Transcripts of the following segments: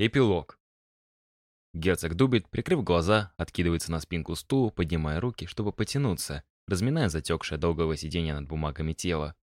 Эпилог. Герцог Дубит, прикрыв глаза, откидывается на спинку стула, поднимая руки, чтобы потянуться, разминая затекшее долгого сидения над бумагами тело.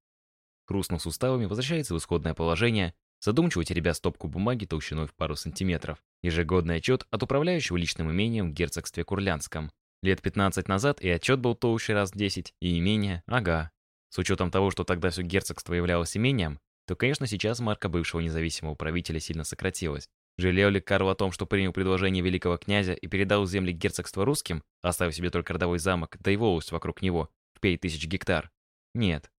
Хрустнув суставами, возвращается в исходное положение, задумчиво теребя стопку бумаги толщиной в пару сантиметров. Ежегодный отчет от управляющего личным имением в герцогстве Курлянском. Лет 15 назад и отчет был толще раз в 10, и имение, ага. С учетом того, что тогда все герцогство являлось имением, то, конечно, сейчас марка бывшего независимого правителя сильно сократилась. Жалел ли Карл о том, что принял предложение великого князя и передал земли герцогства русским, оставив себе только родовой замок, да и волость вокруг него, в 5000 гектар? Нет.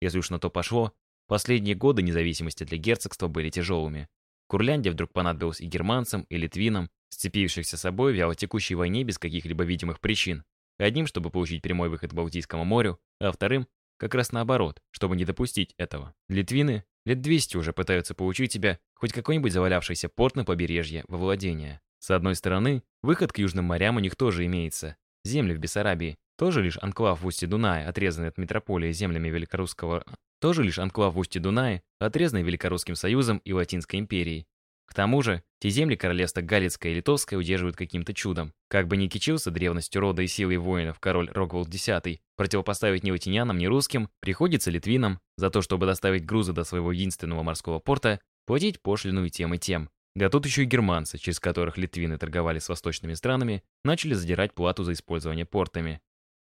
Если уж на то пошло, последние годы независимости для герцогства были тяжелыми. Курляндия вдруг понадобилась и германцам, и литвинам, сцепившихся собой в вялотекущей войне без каких-либо видимых причин. Одним, чтобы получить прямой выход к Балтийскому морю, а вторым, как раз наоборот, чтобы не допустить этого. Литвины лет 200 уже пытаются получить себя хоть какой-нибудь завалявшийся порт на побережье во владение. С одной стороны, выход к южным морям у них тоже имеется. Земли в Бессарабии, тоже лишь анклав в устье Дуная, отрезанный от метрополии землями Великорусского... Тоже лишь анклав в устье Дуная, отрезанный Великорусским союзом и Латинской империей. К тому же, те земли королевства Галицкое и Литовское удерживают каким-то чудом. Как бы ни кичился древностью рода и силой воинов король Рогволд X, противопоставить ни латинянам, ни русским приходится литвинам за то, чтобы доставить грузы до своего единственного морского порта, платить пошлину и тем и тем. Да тут еще и германцы, через которых литвины торговали с восточными странами, начали задирать плату за использование портами.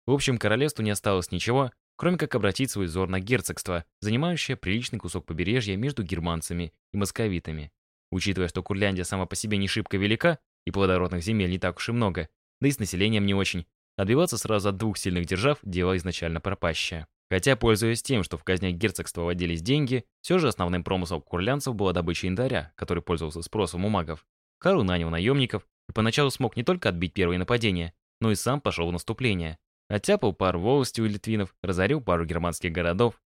В общем, королевству не осталось ничего, кроме как обратить свой взор на герцогство, занимающее приличный кусок побережья между германцами и московитами. Учитывая, что Курляндия сама по себе не шибко велика, и плодородных земель не так уж и много, да и с населением не очень, отбиваться сразу от двух сильных держав – дело изначально пропащее. Хотя, пользуясь тем, что в казнях герцогства водились деньги, все же основным промыслом курлянцев была добыча янтаря, который пользовался спросом у магов. Карл нанял наемников и поначалу смог не только отбить первые нападения, но и сам пошел в наступление. Оттяпал пару волостей у литвинов, разорил пару германских городов.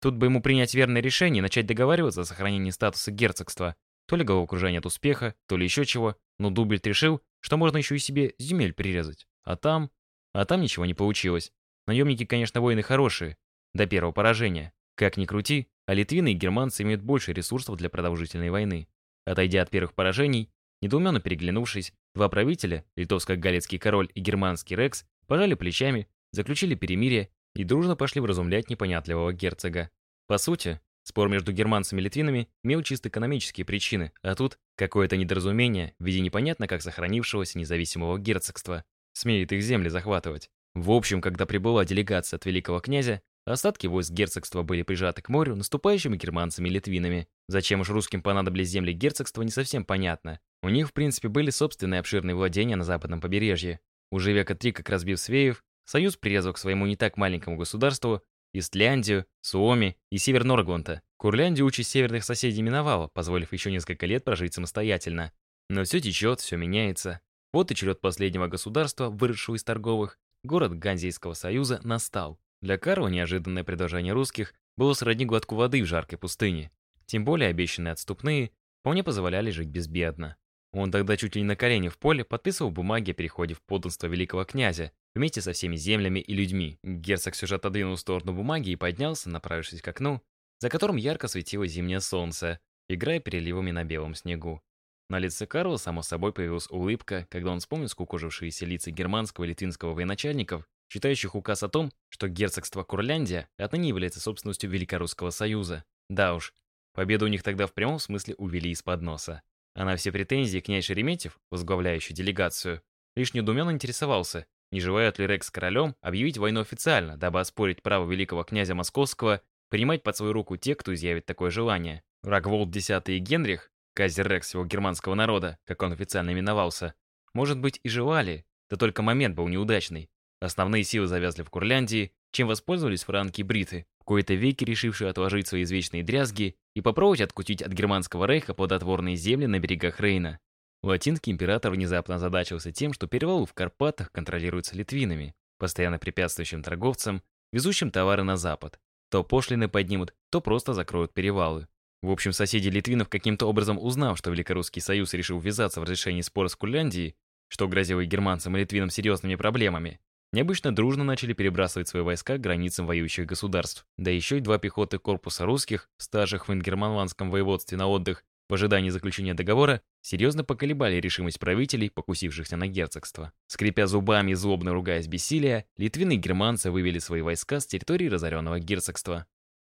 Тут бы ему принять верное решение и начать договариваться о сохранении статуса герцогства, то ли головокружение от успеха, то ли еще чего, но Дубельт решил, что можно еще и себе земель прирезать. А там... А там ничего не получилось. Наемники, конечно, воины хорошие. До первого поражения. Как ни крути, а литвины и германцы имеют больше ресурсов для продолжительной войны. Отойдя от первых поражений, недоуменно переглянувшись, два правителя, литовско-галицкий король и германский Рекс, пожали плечами, заключили перемирие и дружно пошли вразумлять непонятливого герцога. По сути, Спор между германцами и литвинами имел чисто экономические причины, а тут какое-то недоразумение в виде непонятно как сохранившегося независимого герцогства. Смеет их земли захватывать. В общем, когда прибыла делегация от великого князя, остатки войск герцогства были прижаты к морю наступающими германцами и литвинами. Зачем уж русским понадобились земли герцогства, не совсем понятно. У них, в принципе, были собственные обширные владения на западном побережье. Уже века три, как разбив Свеев, Союз прирезал к своему не так маленькому государству Истляндию, Суоми и север Норгонта. Курляндию участь северных соседей миновала, позволив еще несколько лет прожить самостоятельно. Но все течет, все меняется. Вот и черед последнего государства, выросшего из торговых, город Ганзейского союза, настал. Для Карла неожиданное предложение русских было сродни глотку воды в жаркой пустыне. Тем более обещанные отступные вполне позволяли жить безбедно. Он тогда чуть ли не на колени в поле подписывал бумаги о переходе в подданство великого князя, вместе со всеми землями и людьми. Герцог же отодвинул сторону бумаги и поднялся, направившись к окну, за которым ярко светило зимнее солнце, играя переливами на белом снегу. На лице Карла, само собой, появилась улыбка, когда он вспомнил скукожившиеся лица германского и литвинского военачальников, читающих указ о том, что герцогство Курляндия отныне является собственностью Великорусского союза. Да уж, победу у них тогда в прямом смысле увели из-под носа. А на все претензии князь Шереметьев, возглавляющий делегацию, лишь недуменно интересовался, не желает ли Рекс королем объявить войну официально, дабы оспорить право великого князя Московского принимать под свою руку тех, кто изъявит такое желание. Рагволд X и Генрих, казер Рекс его германского народа, как он официально именовался, может быть и желали, да только момент был неудачный. Основные силы завязли в Курляндии, чем воспользовались франки и бриты, в кои-то веки решившие отложить свои извечные дрязги и попробовать откутить от германского рейха плодотворные земли на берегах Рейна. Латинский император внезапно озадачился тем, что перевал в Карпатах контролируется литвинами, постоянно препятствующим торговцам, везущим товары на запад. То пошлины поднимут, то просто закроют перевалы. В общем, соседи литвинов каким-то образом узнав, что Великорусский союз решил ввязаться в разрешение спора с Курляндией, что грозило и германцам, и литвинам серьезными проблемами, необычно дружно начали перебрасывать свои войска к границам воюющих государств. Да еще и два пехоты корпуса русских, старших в Ингерманландском воеводстве на отдых, в ожидании заключения договора, серьезно поколебали решимость правителей, покусившихся на герцогство. Скрипя зубами и злобно ругаясь бессилия, литвины и германцы вывели свои войска с территории разоренного герцогства.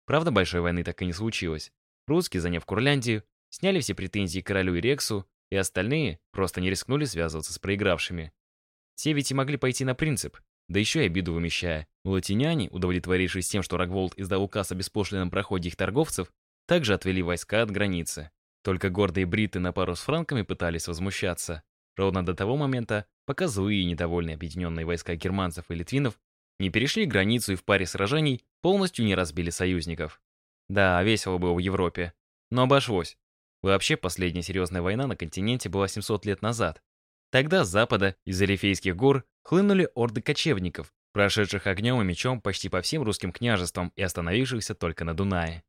Правда, большой войны так и не случилось. Русские, заняв Курляндию, сняли все претензии королю и Рексу, и остальные просто не рискнули связываться с проигравшими. Те ведь и могли пойти на принцип, да еще и обиду вымещая. Латиняне, удовлетворившись тем, что Рогволд издал указ о беспошлином проходе их торговцев, также отвели войска от границы. Только гордые бриты на пару с франками пытались возмущаться. Ровно до того момента, пока злые и недовольные объединенные войска германцев и литвинов не перешли границу и в паре сражений полностью не разбили союзников. Да, весело было в Европе. Но обошлось. Вообще, последняя серьезная война на континенте была 700 лет назад. Тогда с запада, из Элифейских гор, хлынули орды кочевников, прошедших огнем и мечом почти по всем русским княжествам и остановившихся только на Дунае.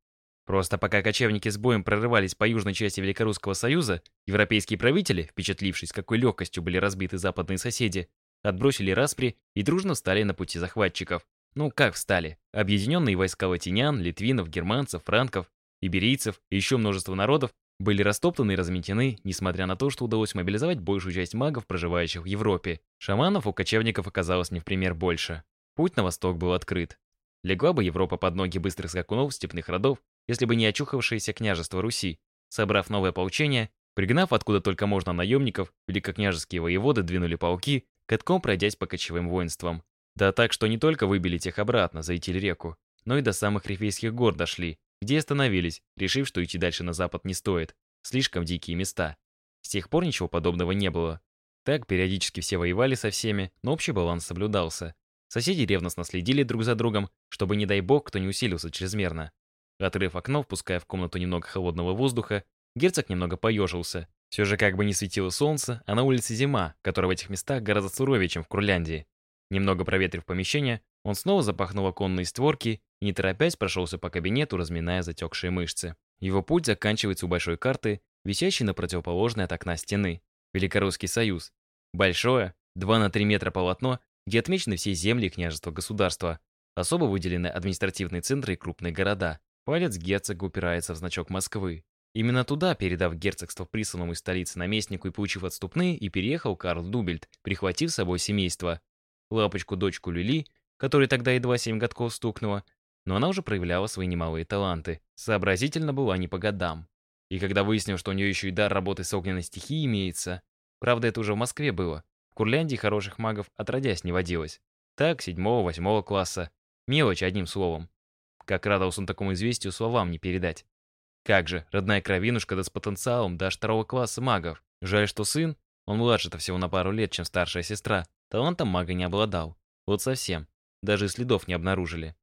Просто пока кочевники с боем прорывались по южной части Великорусского Союза, европейские правители, впечатлившись, какой легкостью были разбиты западные соседи, отбросили распри и дружно встали на пути захватчиков. Ну как встали? Объединенные войска латинян, литвинов, германцев, франков, иберийцев и еще множество народов были растоптаны и разметены, несмотря на то, что удалось мобилизовать большую часть магов, проживающих в Европе. Шаманов у кочевников оказалось не в пример больше. Путь на восток был открыт. Легла бы Европа под ноги быстрых скакунов степных родов, если бы не очухавшееся княжество Руси. Собрав новое ополчение, пригнав откуда только можно наемников, великокняжеские воеводы двинули полки, катком пройдясь по кочевым воинствам. Да так, что не только выбили тех обратно за Итиль-реку, но и до самых Рифейских гор дошли, где остановились, решив, что идти дальше на запад не стоит. Слишком дикие места. С тех пор ничего подобного не было. Так периодически все воевали со всеми, но общий баланс соблюдался. Соседи ревностно следили друг за другом, чтобы, не дай бог, кто не усилился чрезмерно. Открыв окно, впуская в комнату немного холодного воздуха, герцог немного поежился. Все же как бы не светило солнце, а на улице зима, которая в этих местах гораздо суровее, чем в Курляндии. Немного проветрив помещение, он снова запахнул оконные створки и, не торопясь, прошелся по кабинету, разминая затекшие мышцы. Его путь заканчивается у большой карты, висящей на противоположной от окна стены. Великорусский союз. Большое, 2 на 3 метра полотно, где отмечены все земли и княжества государства. Особо выделены административные центры и крупные города. Палец герцога упирается в значок Москвы. Именно туда, передав герцогство присланному из столицы наместнику и получив отступные, и переехал Карл Дубельт, прихватив с собой семейство. Лапочку-дочку Люли, которой тогда едва семь годков стукнуло, но она уже проявляла свои немалые таланты. Сообразительно была не по годам. И когда выяснил, что у нее еще и дар работы с огненной стихией имеется, правда, это уже в Москве было, в Курляндии хороших магов отродясь не водилось. Так, седьмого-восьмого класса. Мелочь, одним словом. Как радовался он такому известию, словам не передать. Как же, родная кровинушка да с потенциалом до второго класса магов. Жаль, что сын, он младше-то всего на пару лет, чем старшая сестра, талантом мага не обладал. Вот совсем. Даже следов не обнаружили.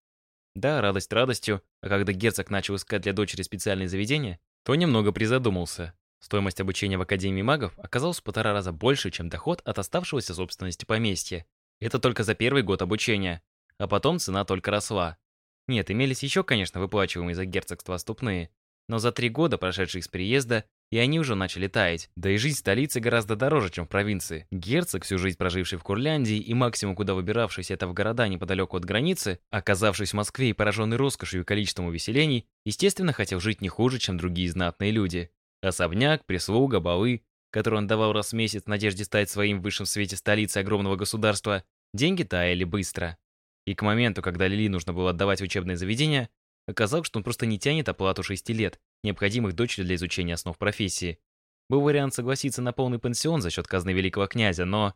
Да, радость радостью, а когда герцог начал искать для дочери специальные заведения, то немного призадумался. Стоимость обучения в Академии магов оказалась в полтора раза больше, чем доход от оставшегося собственности поместья. Это только за первый год обучения. А потом цена только росла. Нет, имелись еще, конечно, выплачиваемые за герцогство ступные, но за три года, прошедшие с приезда, и они уже начали таять. Да и жизнь в столице гораздо дороже, чем в провинции. Герцог, всю жизнь проживший в Курляндии и максимум куда выбиравшийся это в города неподалеку от границы, оказавшись в Москве и пораженный роскошью и количеством увеселений, естественно, хотел жить не хуже, чем другие знатные люди. Особняк, прислуга, балы, которые он давал раз в месяц в надежде стать своим в высшем свете столицы огромного государства, деньги таяли быстро. И к моменту, когда Лили нужно было отдавать в учебное заведение, оказалось, что он просто не тянет оплату шести лет, необходимых дочери для изучения основ профессии. Был вариант согласиться на полный пансион за счет казны великого князя, но...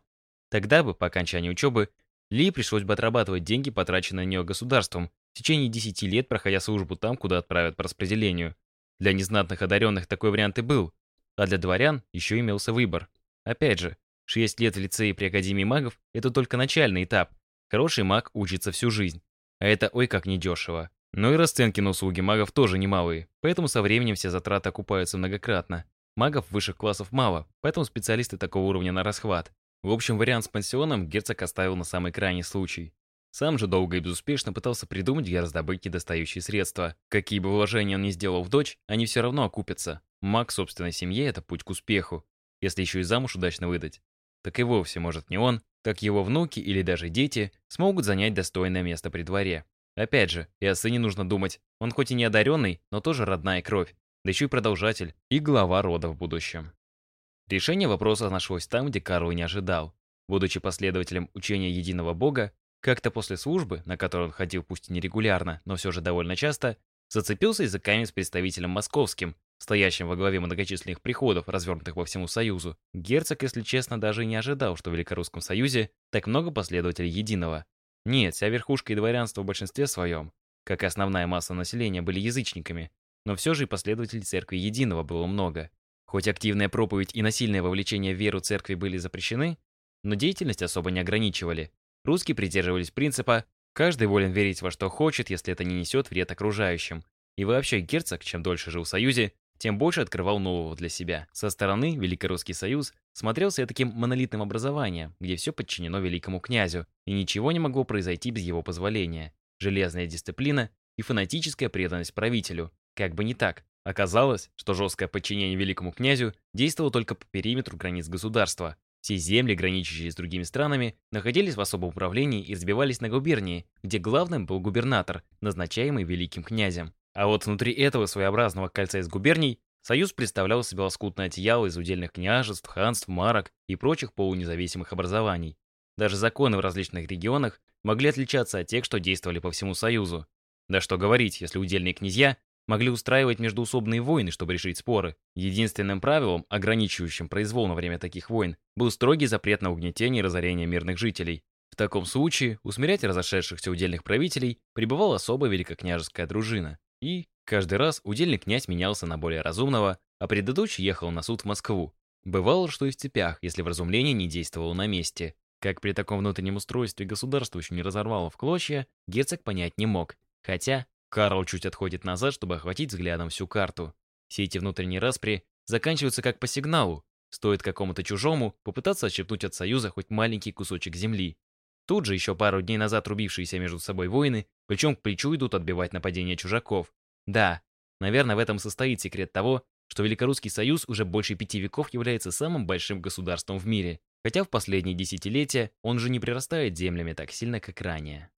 Тогда бы, по окончании учебы, Ли пришлось бы отрабатывать деньги, потраченные на нее государством, в течение 10 лет проходя службу там, куда отправят по распределению. Для незнатных одаренных такой вариант и был, а для дворян еще имелся выбор. Опять же, 6 лет в лицее при Академии магов – это только начальный этап, Хороший маг учится всю жизнь. А это ой как недешево. Но и расценки на услуги магов тоже немалые, поэтому со временем все затраты окупаются многократно. Магов высших классов мало, поэтому специалисты такого уровня на расхват. В общем, вариант с пансионом герцог оставил на самый крайний случай. Сам же долго и безуспешно пытался придумать, где раздобыть недостающие средства. Какие бы вложения он ни сделал в дочь, они все равно окупятся. Маг собственной семье — это путь к успеху. Если еще и замуж удачно выдать. Так и вовсе, может, не он, как его внуки или даже дети смогут занять достойное место при дворе. Опять же, и о сыне нужно думать. Он хоть и не одаренный, но тоже родная кровь. да еще и продолжатель и глава рода в будущем. Решение вопроса нашлось там, где Карл не ожидал. Будучи последователем учения единого бога, как-то после службы, на которую он ходил пусть и нерегулярно, но все же довольно часто, зацепился языками с представителем московским, стоящим во главе многочисленных приходов, развернутых по всему Союзу. Герцог, если честно, даже не ожидал, что в Великорусском Союзе так много последователей единого. Нет, вся верхушка и дворянство в большинстве своем, как и основная масса населения, были язычниками, но все же и последователей церкви единого было много. Хоть активная проповедь и насильное вовлечение в веру церкви были запрещены, но деятельность особо не ограничивали. Русские придерживались принципа «каждый волен верить во что хочет, если это не несет вред окружающим». И вообще герцог, чем дольше жил в Союзе, тем больше открывал нового для себя. Со стороны Великорусский Союз смотрелся таким монолитным образованием, где все подчинено великому князю, и ничего не могло произойти без его позволения. Железная дисциплина и фанатическая преданность правителю. Как бы не так. Оказалось, что жесткое подчинение великому князю действовало только по периметру границ государства. Все земли, граничащие с другими странами, находились в особом управлении и разбивались на губернии, где главным был губернатор, назначаемый великим князем. А вот внутри этого своеобразного кольца из губерний Союз представлял себе лоскутное одеяло из удельных княжеств, ханств, марок и прочих полунезависимых образований. Даже законы в различных регионах могли отличаться от тех, что действовали по всему Союзу. Да что говорить, если удельные князья могли устраивать междуусобные войны, чтобы решить споры. Единственным правилом, ограничивающим произвол на время таких войн, был строгий запрет на угнетение и разорение мирных жителей. В таком случае усмирять разошедшихся удельных правителей пребывала особая великокняжеская дружина. И каждый раз удельный князь менялся на более разумного, а предыдущий ехал на суд в Москву. Бывало, что и в степях, если вразумление не действовало на месте. Как при таком внутреннем устройстве государство еще не разорвало в клочья, герцог понять не мог. Хотя Карл чуть отходит назад, чтобы охватить взглядом всю карту. Все эти внутренние распри заканчиваются как по сигналу. Стоит какому-то чужому попытаться отщепнуть от Союза хоть маленький кусочек земли. Тут же еще пару дней назад рубившиеся между собой воины, плечом к плечу идут отбивать нападения чужаков. Да, наверное, в этом состоит секрет того, что Великорусский Союз уже больше пяти веков является самым большим государством в мире, хотя в последние десятилетия он же не прирастает землями так сильно, как ранее.